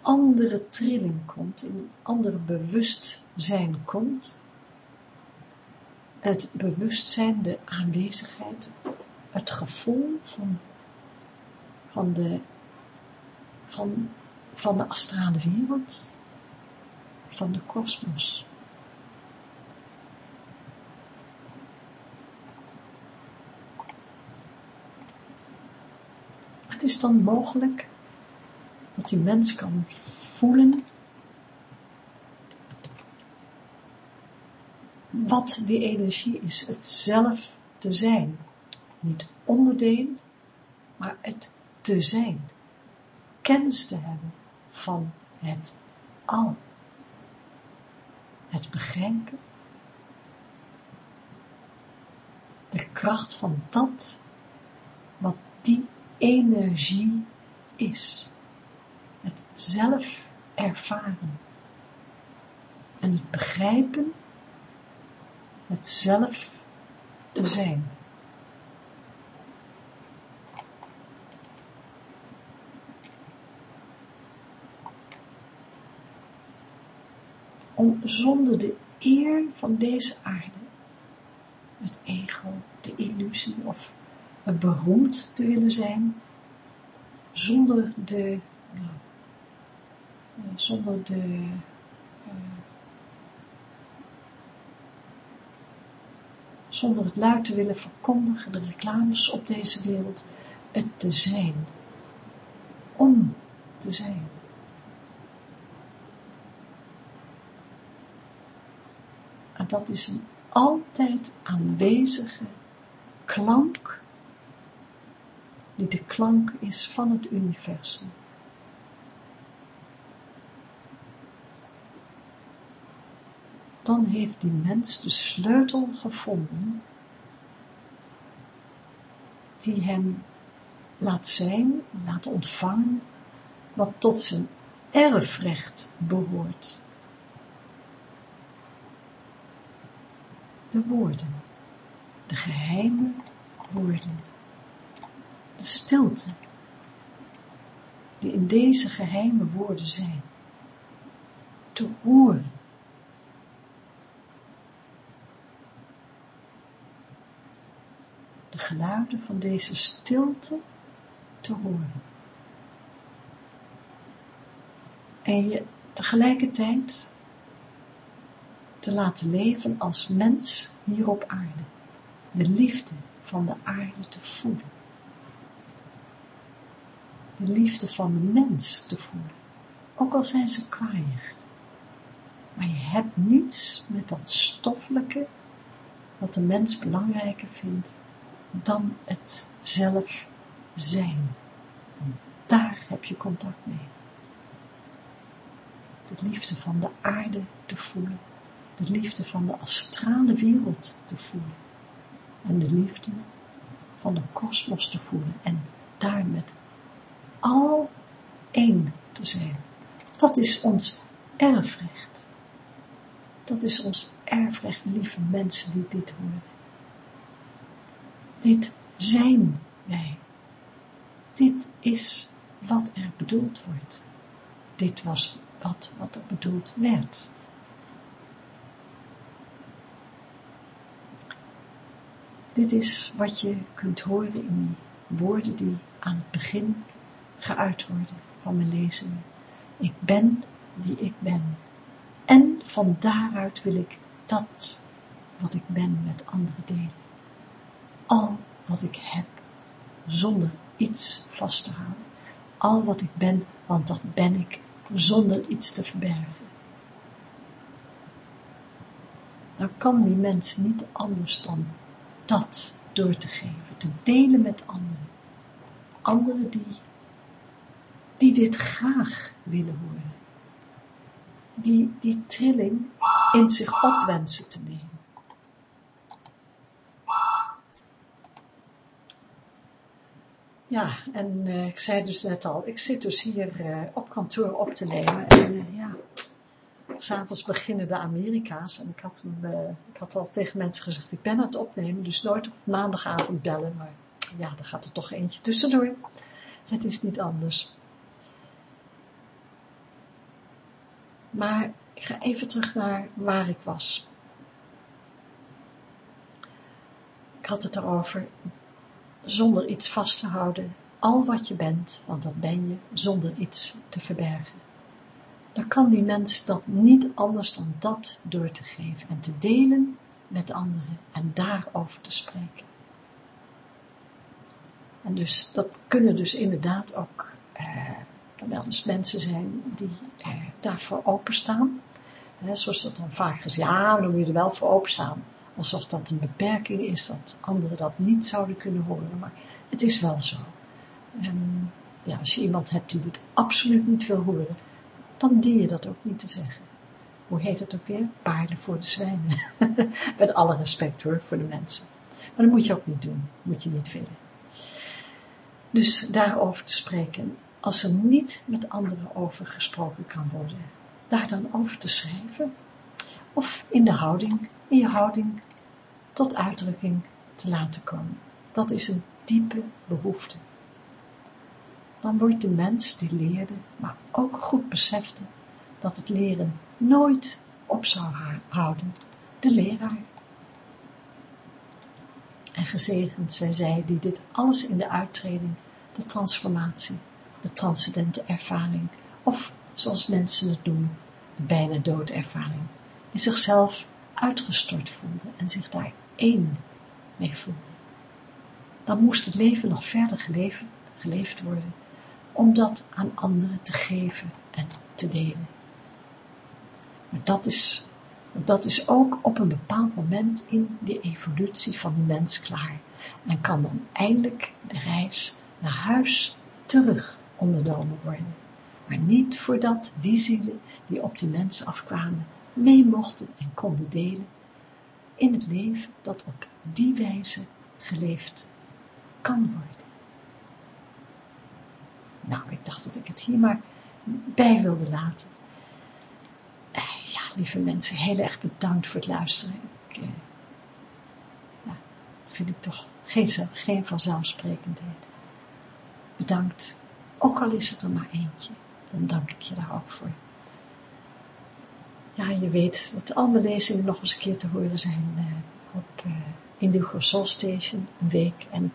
andere trilling komt, in een ander bewustzijn komt. Het bewustzijn, de aanwezigheid, het gevoel van, van, de, van, van de astrale wereld, van de kosmos. Het is dan mogelijk dat die mens kan voelen wat die energie is, het zelf te zijn. Niet onderdeel, maar het te zijn. Kennis te hebben van het al. Het begrijpen. De kracht van dat wat die energie is. Het zelf ervaren. En het begrijpen, het zelf te zijn. Om zonder de eer van deze aarde, het ego, de illusie of beroemd te willen zijn, zonder de, nou, eh, zonder de, uh, zonder het luid te willen verkondigen, de reclames op deze wereld, het te zijn, om te zijn. En dat is een altijd aanwezige klank die de klank is van het universum. Dan heeft die mens de sleutel gevonden die hem laat zijn, laat ontvangen, wat tot zijn erfrecht behoort. De woorden, de geheime woorden de stilte die in deze geheime woorden zijn, te horen. De geluiden van deze stilte te horen. En je tegelijkertijd te laten leven als mens hier op aarde. De liefde van de aarde te voelen de liefde van de mens te voelen, ook al zijn ze kwaaier. Maar je hebt niets met dat stoffelijke, wat de mens belangrijker vindt, dan het zelf zijn. daar heb je contact mee. De liefde van de aarde te voelen, de liefde van de astrale wereld te voelen en de liefde van de kosmos te voelen en daar met al één te zijn. Dat is ons erfrecht. Dat is ons erg lieve mensen die dit horen. Dit zijn wij. Dit is wat er bedoeld wordt. Dit was wat, wat er bedoeld werd. Dit is wat je kunt horen in die woorden die aan het begin geuit worden van mijn lezingen. Ik ben die ik ben. En van daaruit wil ik dat wat ik ben met anderen delen. Al wat ik heb, zonder iets vast te houden. Al wat ik ben, want dat ben ik, zonder iets te verbergen. Dan kan die mens niet anders dan dat door te geven, te delen met anderen. Anderen die, die dit graag willen horen. Die die trilling in zich opwensen te nemen. Ja, en uh, ik zei dus net al, ik zit dus hier uh, op kantoor op te nemen. En uh, ja, s'avonds beginnen de Amerika's. En ik had, ik had al tegen mensen gezegd, ik ben aan het opnemen, dus nooit op maandagavond bellen. Maar ja, dan gaat er toch eentje tussendoor. Het is niet anders. Maar ik ga even terug naar waar ik was. Ik had het erover, zonder iets vast te houden, al wat je bent, want dat ben je, zonder iets te verbergen. Dan kan die mens dat niet anders dan dat door te geven en te delen met anderen en daarover te spreken. En dus, dat kunnen dus inderdaad ook eh, wel eens mensen zijn die eh, daarvoor openstaan. Zoals dat dan vaak gezegd, ja, dan moet je er wel voor openstaan. Alsof dat een beperking is, dat anderen dat niet zouden kunnen horen. Maar het is wel zo. En ja, als je iemand hebt die dit absoluut niet wil horen, dan dien je dat ook niet te zeggen. Hoe heet het ook weer? Paarden voor de zwijnen. Met alle respect hoor, voor de mensen. Maar dat moet je ook niet doen. moet je niet willen. Dus daarover te spreken. Als er niet met anderen over gesproken kan worden. Daar dan over te schrijven. Of in de houding, in je houding tot uitdrukking te laten komen. Dat is een diepe behoefte dan wordt de mens die leerde, maar ook goed besefte, dat het leren nooit op zou houden, de leraar. En gezegend zijn zij die dit alles in de uittreding, de transformatie, de transcendente ervaring, of zoals mensen het noemen, de bijna doodervaring, in zichzelf uitgestort voelden en zich daar één mee voelden. Dan moest het leven nog verder geleefd worden om dat aan anderen te geven en te delen. Maar dat is, dat is ook op een bepaald moment in de evolutie van de mens klaar en kan dan eindelijk de reis naar huis terug ondernomen worden. Maar niet voordat die zielen die op die mens afkwamen mee mochten en konden delen in het leven dat op die wijze geleefd kan worden. Nou, ik dacht dat ik het hier maar bij wilde laten. Eh, ja, lieve mensen, heel erg bedankt voor het luisteren. Ik, eh, ja, vind ik toch geen, geen vanzelfsprekendheid. Bedankt. Ook al is het er maar eentje, dan dank ik je daar ook voor. Ja, je weet dat al mijn lezingen nog eens een keer te horen zijn uh, op Indigo Soul Station, een week. En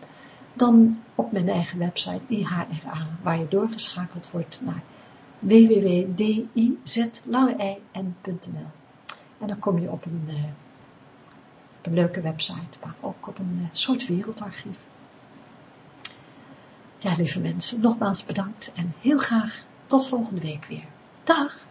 dan op mijn eigen website IHRA, waar je doorgeschakeld wordt naar www.dizlangein.nl en dan kom je op een, op een leuke website, maar ook op een uh, soort wereldarchief. Ja, lieve mensen, nogmaals bedankt en heel graag tot volgende week weer. Dag!